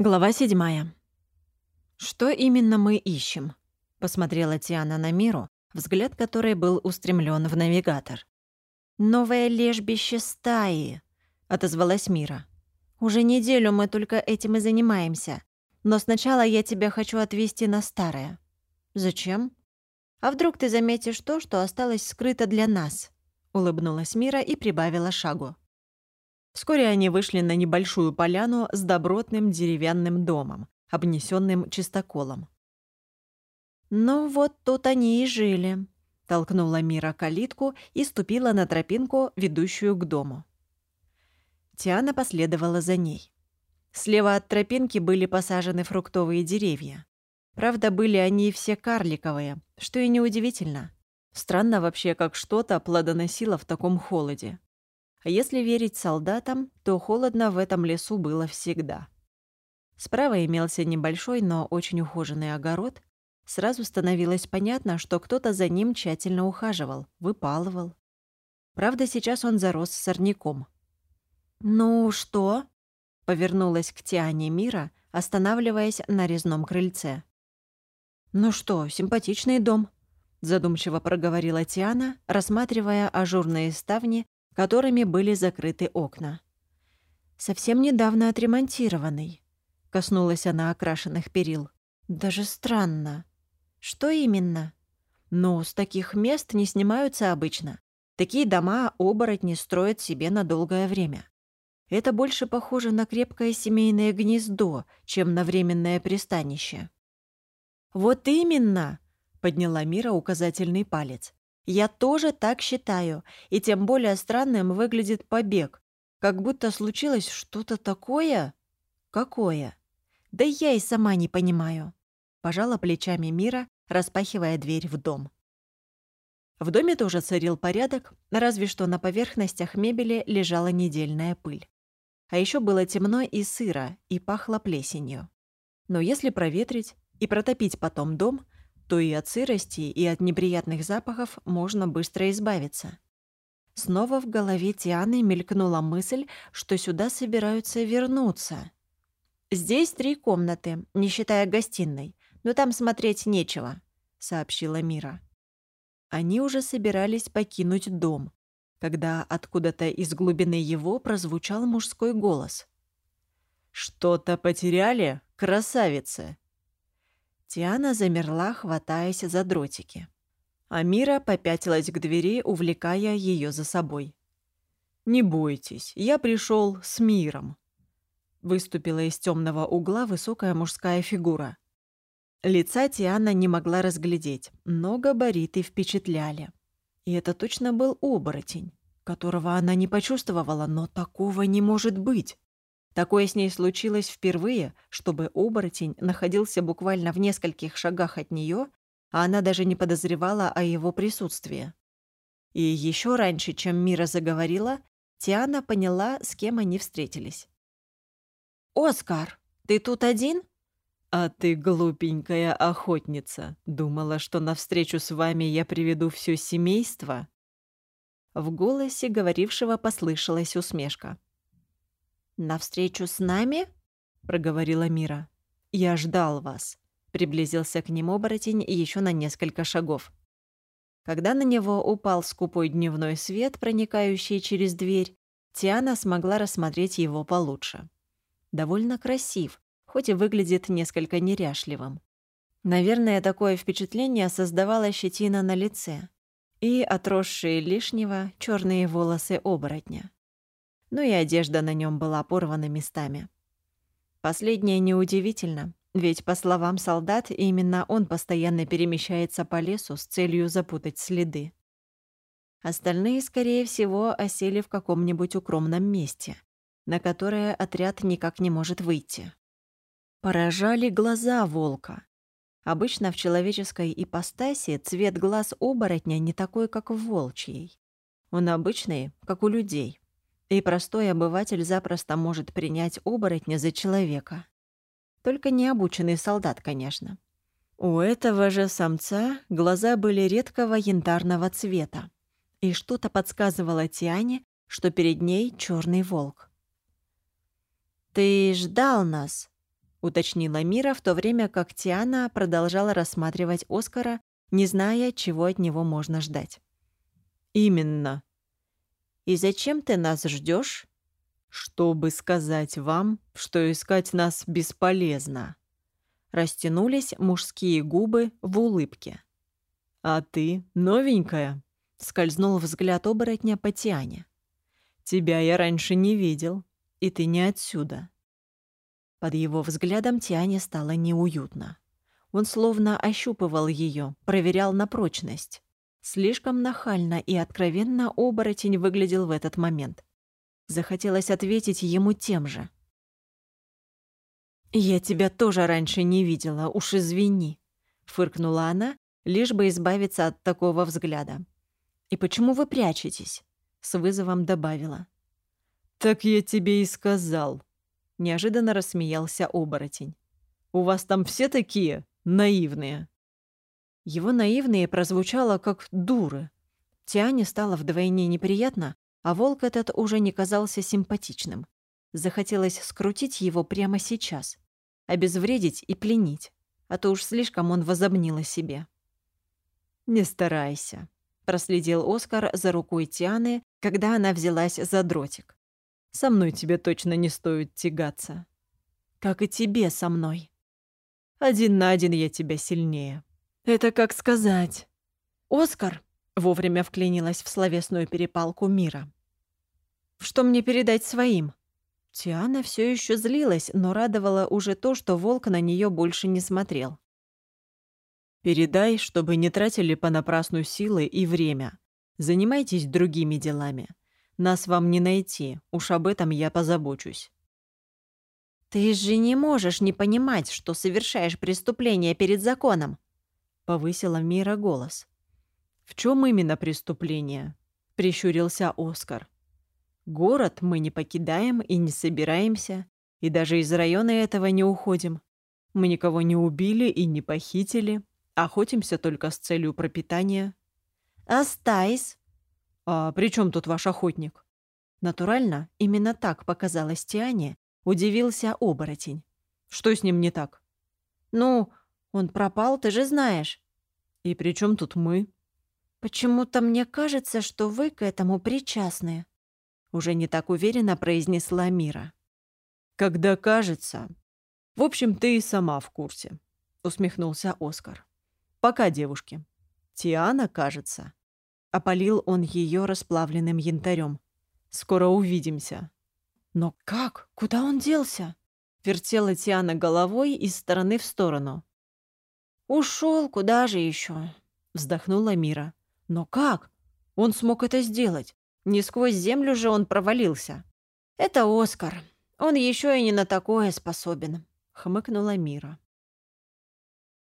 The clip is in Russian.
Глава седьмая. «Что именно мы ищем?» — посмотрела Тиана на Миру, взгляд которой был устремлен в навигатор. «Новое лежбище стаи», — отозвалась Мира. «Уже неделю мы только этим и занимаемся. Но сначала я тебя хочу отвезти на старое». «Зачем?» «А вдруг ты заметишь то, что осталось скрыто для нас?» — улыбнулась Мира и прибавила шагу. Вскоре они вышли на небольшую поляну с добротным деревянным домом, обнесенным чистоколом. «Ну вот тут они и жили», — толкнула Мира калитку и ступила на тропинку, ведущую к дому. Тиана последовала за ней. Слева от тропинки были посажены фруктовые деревья. Правда, были они все карликовые, что и неудивительно. Странно вообще, как что-то плодоносило в таком холоде. А если верить солдатам, то холодно в этом лесу было всегда. Справа имелся небольшой, но очень ухоженный огород. Сразу становилось понятно, что кто-то за ним тщательно ухаживал, выпалывал. Правда, сейчас он зарос сорняком. «Ну что?» — повернулась к Тиане Мира, останавливаясь на резном крыльце. «Ну что, симпатичный дом», — задумчиво проговорила Тиана, рассматривая ажурные ставни которыми были закрыты окна. «Совсем недавно отремонтированный», — коснулась она окрашенных перил. «Даже странно. Что именно?» «Ну, с таких мест не снимаются обычно. Такие дома оборотни строят себе на долгое время. Это больше похоже на крепкое семейное гнездо, чем на временное пристанище». «Вот именно!» — подняла Мира указательный палец. Я тоже так считаю, и тем более странным выглядит побег, как будто случилось что-то такое. Какое? Да я и сама не понимаю. Пожала плечами Мира, распахивая дверь в дом. В доме тоже царил порядок, разве что на поверхностях мебели лежала недельная пыль. А еще было темно и сыро, и пахло плесенью. Но если проветрить и протопить потом дом, то и от сырости, и от неприятных запахов можно быстро избавиться. Снова в голове Тианы мелькнула мысль, что сюда собираются вернуться. «Здесь три комнаты, не считая гостиной, но там смотреть нечего», — сообщила Мира. Они уже собирались покинуть дом, когда откуда-то из глубины его прозвучал мужской голос. «Что-то потеряли, красавица?» Тиана замерла, хватаясь за дротики. Амира попятилась к двери, увлекая ее за собой. «Не бойтесь, я пришел с миром», — выступила из темного угла высокая мужская фигура. Лица Тиана не могла разглядеть, но габариты впечатляли. И это точно был оборотень, которого она не почувствовала, но такого не может быть. Такое с ней случилось впервые, чтобы оборотень находился буквально в нескольких шагах от нее, а она даже не подозревала о его присутствии. И еще раньше, чем Мира заговорила, Тиана поняла, с кем они встретились. «Оскар, ты тут один?» «А ты глупенькая охотница. Думала, что навстречу с вами я приведу все семейство?» В голосе говорившего послышалась усмешка. «Навстречу с нами?» — проговорила Мира. «Я ждал вас», — приблизился к ним оборотень еще на несколько шагов. Когда на него упал скупой дневной свет, проникающий через дверь, Тиана смогла рассмотреть его получше. Довольно красив, хоть и выглядит несколько неряшливым. Наверное, такое впечатление создавала щетина на лице и отросшие лишнего черные волосы оборотня но и одежда на нем была порвана местами. Последнее неудивительно, ведь, по словам солдат, именно он постоянно перемещается по лесу с целью запутать следы. Остальные, скорее всего, осели в каком-нибудь укромном месте, на которое отряд никак не может выйти. Поражали глаза волка. Обычно в человеческой ипостаси цвет глаз оборотня не такой, как в волчьей. Он обычный, как у людей. И простой обыватель запросто может принять оборотня за человека. Только необученный солдат, конечно. У этого же самца глаза были редкого янтарного цвета, и что-то подсказывало Тиане, что перед ней черный волк. «Ты ждал нас?» уточнила Мира, в то время как Тиана продолжала рассматривать Оскара, не зная, чего от него можно ждать. «Именно. И зачем ты нас ждешь? «Чтобы сказать вам, что искать нас бесполезно». Растянулись мужские губы в улыбке. «А ты новенькая?» — скользнул взгляд оборотня по Тиане. «Тебя я раньше не видел, и ты не отсюда». Под его взглядом Тиане стало неуютно. Он словно ощупывал ее, проверял на прочность. Слишком нахально и откровенно оборотень выглядел в этот момент. Захотелось ответить ему тем же. «Я тебя тоже раньше не видела, уж извини», — фыркнула она, лишь бы избавиться от такого взгляда. «И почему вы прячетесь?» — с вызовом добавила. «Так я тебе и сказал», — неожиданно рассмеялся оборотень. «У вас там все такие наивные?» Его наивные прозвучало как «дуры». Тиане стало вдвойне неприятно, а волк этот уже не казался симпатичным. Захотелось скрутить его прямо сейчас, обезвредить и пленить, а то уж слишком он возомнил о себе. «Не старайся», — проследил Оскар за рукой Тианы, когда она взялась за дротик. «Со мной тебе точно не стоит тягаться». «Как и тебе со мной». «Один на один я тебя сильнее». «Это как сказать». «Оскар», — вовремя вклинилась в словесную перепалку мира. «Что мне передать своим?» Тиана все еще злилась, но радовала уже то, что волк на нее больше не смотрел. Передай, чтобы не тратили понапрасну силы и время. Занимайтесь другими делами. Нас вам не найти, уж об этом я позабочусь». «Ты же не можешь не понимать, что совершаешь преступление перед законом», — повысила Мира голос. «В чем именно преступление?» — прищурился Оскар. «Город мы не покидаем и не собираемся, и даже из района этого не уходим. Мы никого не убили и не похитили». Охотимся только с целью пропитания. Стайс? А при чем тут ваш охотник? Натурально, именно так показалось Тиане, удивился оборотень. Что с ним не так? Ну, он пропал, ты же знаешь. И при чем тут мы? Почему-то мне кажется, что вы к этому причастны. Уже не так уверенно произнесла Мира. Когда кажется. В общем, ты и сама в курсе, усмехнулся Оскар. Пока, девушки. Тиана, кажется. Опалил он ее расплавленным янтарем. Скоро увидимся. Но как? Куда он делся? Вертела Тиана головой из стороны в сторону. Ушел, куда же еще? Вздохнула Мира. Но как? Он смог это сделать. Не сквозь землю же он провалился. Это Оскар. Он еще и не на такое способен, хмыкнула Мира.